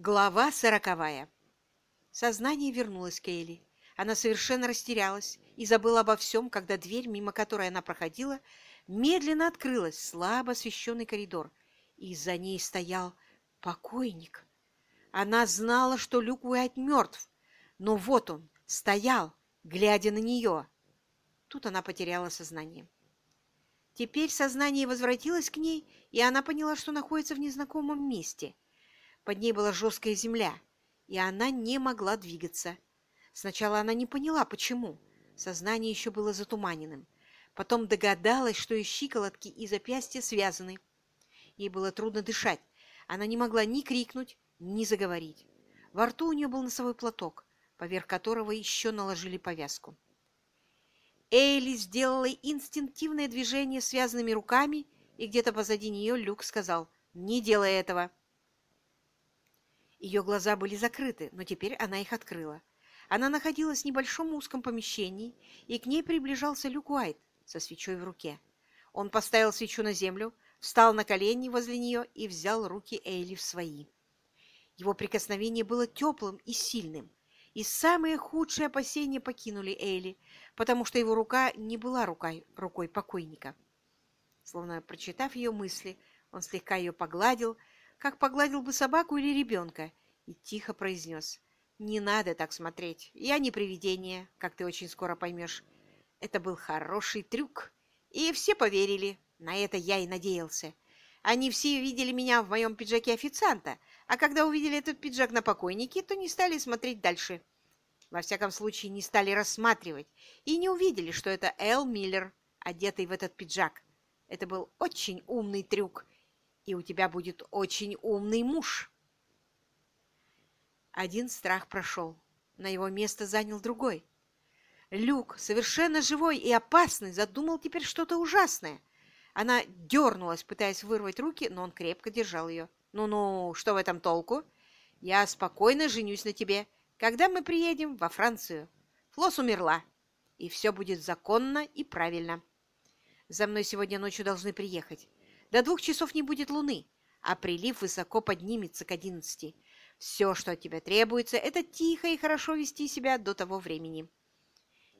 Глава сороковая. Сознание вернулось к Эйли. Она совершенно растерялась и забыла обо всем, когда дверь, мимо которой она проходила, медленно открылась, слабо освещенный коридор, и за ней стоял покойник. Она знала, что Люк Уайт мертв, но вот он стоял, глядя на нее. Тут она потеряла сознание. Теперь сознание возвратилось к ней, и она поняла, что находится в незнакомом месте – под ней была жесткая земля, и она не могла двигаться. Сначала она не поняла, почему. Сознание еще было затуманенным. Потом догадалась, что и щиколотки, и запястья связаны. Ей было трудно дышать. Она не могла ни крикнуть, ни заговорить. Во рту у нее был носовой платок, поверх которого еще наложили повязку. Эйли сделала инстинктивное движение связанными руками, и где-то позади нее Люк сказал «Не делай этого!» Ее глаза были закрыты, но теперь она их открыла. Она находилась в небольшом узком помещении, и к ней приближался Люк Уайт со свечой в руке. Он поставил свечу на землю, встал на колени возле нее и взял руки Эйли в свои. Его прикосновение было теплым и сильным, и самые худшие опасения покинули Эйли, потому что его рука не была рукой, рукой покойника. Словно прочитав ее мысли, он слегка ее погладил, как погладил бы собаку или ребенка, и тихо произнес. «Не надо так смотреть. Я не привидение, как ты очень скоро поймешь. Это был хороший трюк, и все поверили. На это я и надеялся. Они все видели меня в моем пиджаке официанта, а когда увидели этот пиджак на покойнике, то не стали смотреть дальше. Во всяком случае, не стали рассматривать и не увидели, что это Эл Миллер, одетый в этот пиджак. Это был очень умный трюк, и у тебя будет очень умный муж. Один страх прошел. На его место занял другой. Люк, совершенно живой и опасный, задумал теперь что-то ужасное. Она дернулась, пытаясь вырвать руки, но он крепко держал ее. «Ну-ну, что в этом толку? Я спокойно женюсь на тебе, когда мы приедем во Францию. Флос умерла, и все будет законно и правильно. За мной сегодня ночью должны приехать. До двух часов не будет луны, а прилив высоко поднимется к одиннадцати. Все, что от тебя требуется, это тихо и хорошо вести себя до того времени.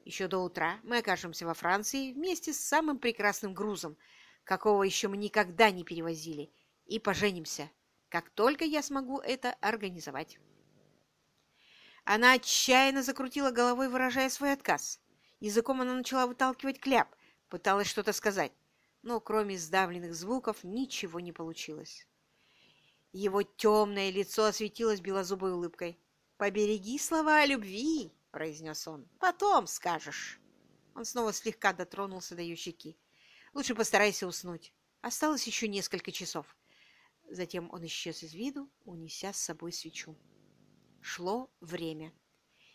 Еще до утра мы окажемся во Франции вместе с самым прекрасным грузом, какого еще мы никогда не перевозили, и поженимся, как только я смогу это организовать. Она отчаянно закрутила головой, выражая свой отказ. Языком она начала выталкивать кляп, пыталась что-то сказать но кроме сдавленных звуков ничего не получилось. Его темное лицо осветилось белозубой улыбкой. «Побереги слова о любви!» — произнес он. «Потом скажешь!» Он снова слегка дотронулся до ее щеки. «Лучше постарайся уснуть. Осталось еще несколько часов». Затем он исчез из виду, унеся с собой свечу. Шло время.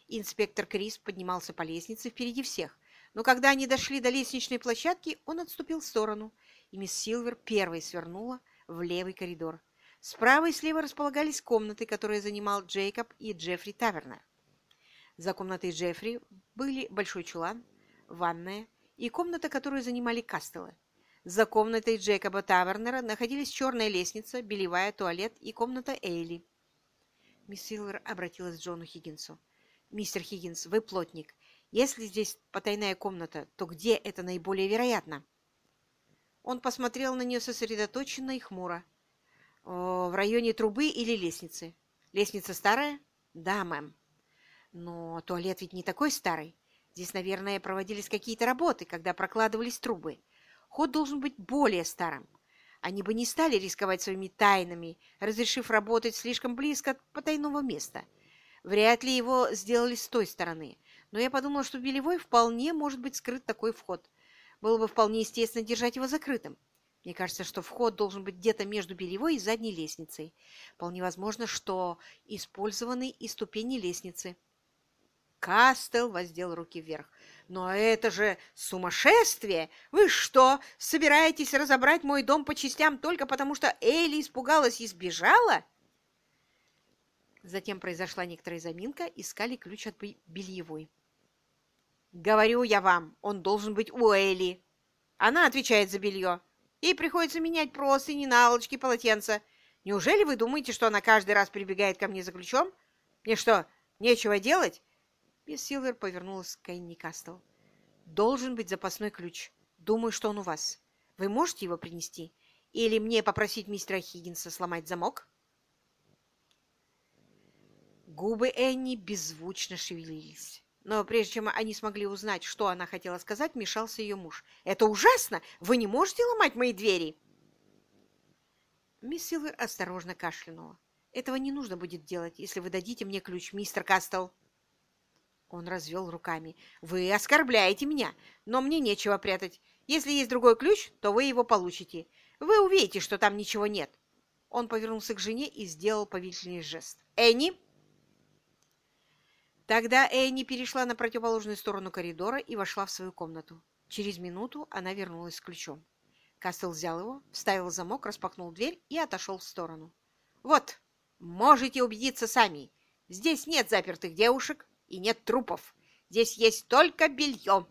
Инспектор Крис поднимался по лестнице впереди всех, но когда они дошли до лестничной площадки, он отступил в сторону, и мисс Силвер первой свернула в левый коридор. Справа и слева располагались комнаты, которые занимал Джейкоб и Джеффри Тавернер. За комнатой Джеффри были большой чулан, ванная и комната, которую занимали Кастеллы. За комнатой Джейкоба Тавернера находились черная лестница, белевая, туалет и комната Эйли. Мисс Силвер обратилась к Джону Хиггинсу. «Мистер Хиггинс, вы плотник. Если здесь потайная комната, то где это наиболее вероятно? Он посмотрел на нее сосредоточенно и хмуро. «В районе трубы или лестницы? Лестница старая?» «Да, мэм». «Но туалет ведь не такой старый. Здесь, наверное, проводились какие-то работы, когда прокладывались трубы. Ход должен быть более старым. Они бы не стали рисковать своими тайнами, разрешив работать слишком близко от потайного места. Вряд ли его сделали с той стороны но я подумала, что в Белевой вполне может быть скрыт такой вход. Было бы вполне естественно держать его закрытым. Мне кажется, что вход должен быть где-то между Белевой и задней лестницей. Вполне возможно, что использованы и ступени лестницы. Кастел воздел руки вверх. «Но это же сумасшествие! Вы что, собираетесь разобрать мой дом по частям только потому, что Элли испугалась и сбежала?» Затем произошла некоторая заминка, искали ключ от бельевой. Говорю я вам, он должен быть у Элли. Она отвечает за белье. Ей приходится менять простыни, наволочки, полотенца. Неужели вы думаете, что она каждый раз прибегает ко мне за ключом? Мне что, нечего делать?» Мисс Силвер повернулась к Энни Кастел. «Должен быть запасной ключ. Думаю, что он у вас. Вы можете его принести? Или мне попросить мистера Хиггинса сломать замок?» Губы Энни беззвучно шевелились. Но прежде чем они смогли узнать, что она хотела сказать, мешался ее муж. «Это ужасно! Вы не можете ломать мои двери!» Мисс Силвер осторожно кашлянула. «Этого не нужно будет делать, если вы дадите мне ключ, мистер Кастел». Он развел руками. «Вы оскорбляете меня, но мне нечего прятать. Если есть другой ключ, то вы его получите. Вы увидите, что там ничего нет». Он повернулся к жене и сделал повелительный жест. «Энни!» Тогда Энни перешла на противоположную сторону коридора и вошла в свою комнату. Через минуту она вернулась с ключом. Кастел взял его, вставил замок, распахнул дверь и отошел в сторону. «Вот, можете убедиться сами. Здесь нет запертых девушек и нет трупов. Здесь есть только белье.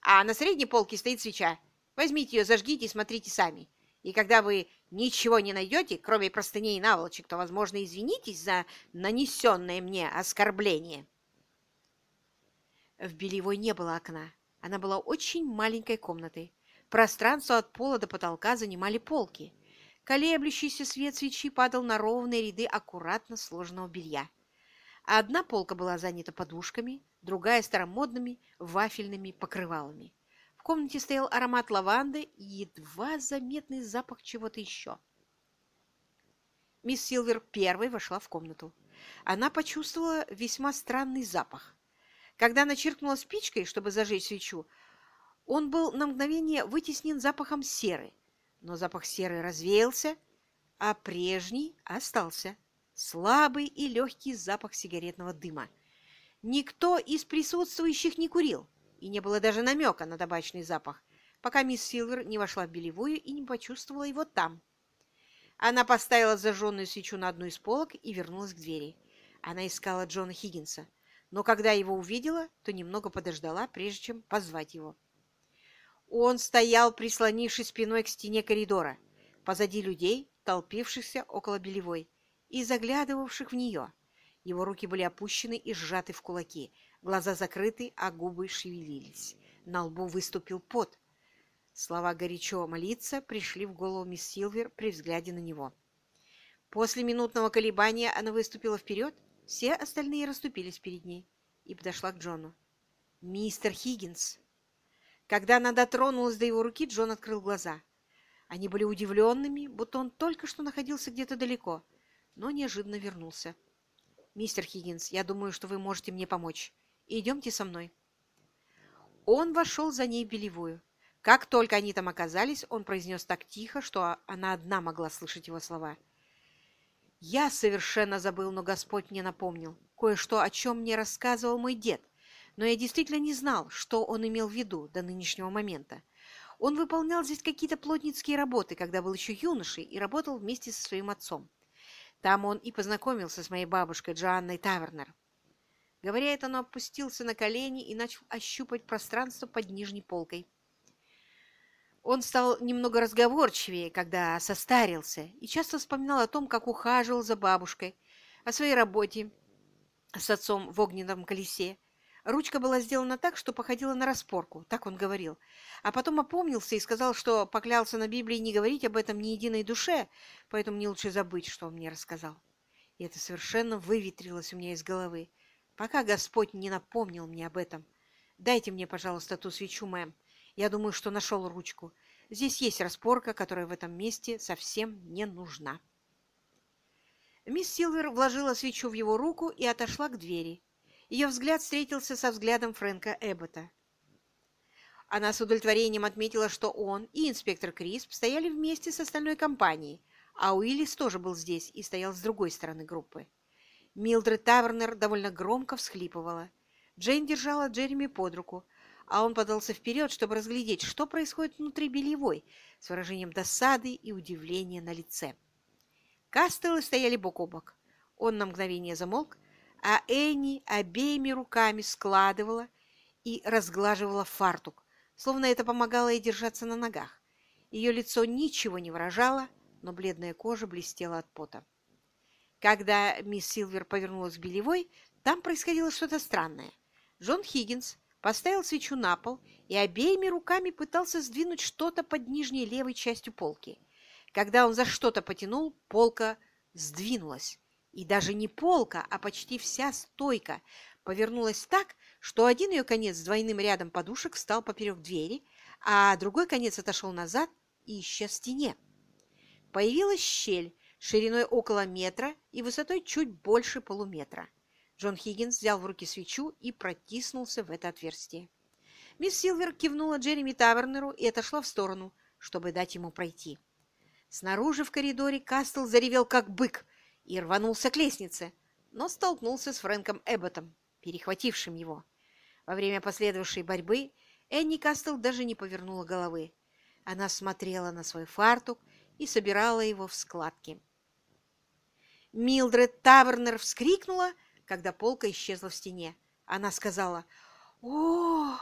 А на средней полке стоит свеча. Возьмите ее, зажгите и смотрите сами. И когда вы ничего не найдете, кроме простыней и наволочек, то, возможно, извинитесь за нанесенное мне оскорбление». В бельевой не было окна. Она была очень маленькой комнатой. Пространство от пола до потолка занимали полки. Колеблющийся свет свечи падал на ровные ряды аккуратно сложенного белья. Одна полка была занята подушками, другая – старомодными вафельными покрывалами. В комнате стоял аромат лаванды и едва заметный запах чего-то еще. Мисс Силвер первой вошла в комнату. Она почувствовала весьма странный запах. Когда она чиркнула спичкой, чтобы зажечь свечу, он был на мгновение вытеснен запахом серы, но запах серы развеялся, а прежний остался. Слабый и легкий запах сигаретного дыма. Никто из присутствующих не курил, и не было даже намека на табачный запах, пока мисс Силвер не вошла в белевую и не почувствовала его там. Она поставила зажженную свечу на одну из полок и вернулась к двери. Она искала Джона Хиггинса, но когда его увидела, то немного подождала, прежде чем позвать его. Он стоял, прислонившись спиной к стене коридора, позади людей, толпившихся около белевой и заглядывавших в нее. Его руки были опущены и сжаты в кулаки, глаза закрыты, а губы шевелились. На лбу выступил пот. Слова «горячо молиться» пришли в голову мисс Силвер при взгляде на него. После минутного колебания она выступила вперед, все остальные расступились перед ней и подошла к Джону. «Мистер Хиггинс!» Когда она дотронулась до его руки, Джон открыл глаза. Они были удивленными, будто он только что находился где-то далеко, но неожиданно вернулся. «Мистер Хиггинс, я думаю, что вы можете мне помочь. Идемте со мной». Он вошел за ней в белевую. Как только они там оказались, он произнес так тихо, что она одна могла слышать его слова. «Я совершенно забыл, но Господь мне напомнил кое-что, о чем мне рассказывал мой дед но я действительно не знал, что он имел в виду до нынешнего момента. Он выполнял здесь какие-то плотницкие работы, когда был еще юношей, и работал вместе со своим отцом. Там он и познакомился с моей бабушкой Джоанной Тавернер. Говоря это, он опустился на колени и начал ощупать пространство под нижней полкой. Он стал немного разговорчивее, когда состарился, и часто вспоминал о том, как ухаживал за бабушкой, о своей работе с отцом в огненном колесе, Ручка была сделана так, что походила на распорку, так он говорил. А потом опомнился и сказал, что поклялся на Библии не говорить об этом ни единой душе, поэтому мне лучше забыть, что он мне рассказал. И это совершенно выветрилось у меня из головы, пока Господь не напомнил мне об этом. Дайте мне, пожалуйста, ту свечу, мэм. Я думаю, что нашел ручку. Здесь есть распорка, которая в этом месте совсем не нужна. Мисс Силвер вложила свечу в его руку и отошла к двери. Ее взгляд встретился со взглядом Фрэнка Эббота. Она с удовлетворением отметила, что он и инспектор Крисп стояли вместе с остальной компанией, а Уиллис тоже был здесь и стоял с другой стороны группы. Милдред Тавернер довольно громко всхлипывала. Джейн держала Джереми под руку, а он подался вперед, чтобы разглядеть, что происходит внутри бельевой, с выражением досады и удивления на лице. Кастеллы стояли бок о бок. Он на мгновение замолк, а Энни обеими руками складывала и разглаживала фартук, словно это помогало ей держаться на ногах. Ее лицо ничего не выражало, но бледная кожа блестела от пота. Когда мисс Силвер повернулась к Белевой, там происходило что-то странное. Джон Хиггинс поставил свечу на пол и обеими руками пытался сдвинуть что-то под нижней левой частью полки. Когда он за что-то потянул, полка сдвинулась. И даже не полка, а почти вся стойка повернулась так, что один ее конец с двойным рядом подушек встал поперек двери, а другой конец отошел назад и исчез в стене. Появилась щель шириной около метра и высотой чуть больше полуметра. Джон Хиггинс взял в руки свечу и протиснулся в это отверстие. Мисс Силвер кивнула Джереми Тавернеру и отошла в сторону, чтобы дать ему пройти. Снаружи в коридоре Кастл заревел как бык и рванулся к лестнице, но столкнулся с Фрэнком Эбботом, перехватившим его. Во время последовавшей борьбы Энни Кастл даже не повернула головы. Она смотрела на свой фартук и собирала его в складки. Милдред Тавернер вскрикнула, когда полка исчезла в стене. Она сказала, «О,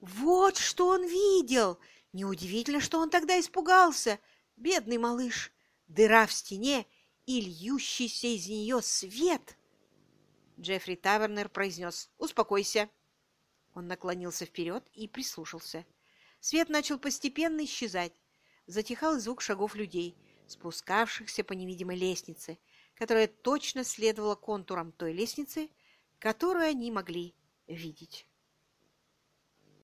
вот что он видел! Неудивительно, что он тогда испугался!» Бедный малыш! Дыра в стене и льющийся из нее свет!» Джеффри Тавернер произнес «Успокойся». Он наклонился вперед и прислушался. Свет начал постепенно исчезать. Затихал звук шагов людей, спускавшихся по невидимой лестнице, которая точно следовала контурам той лестницы, которую они могли видеть.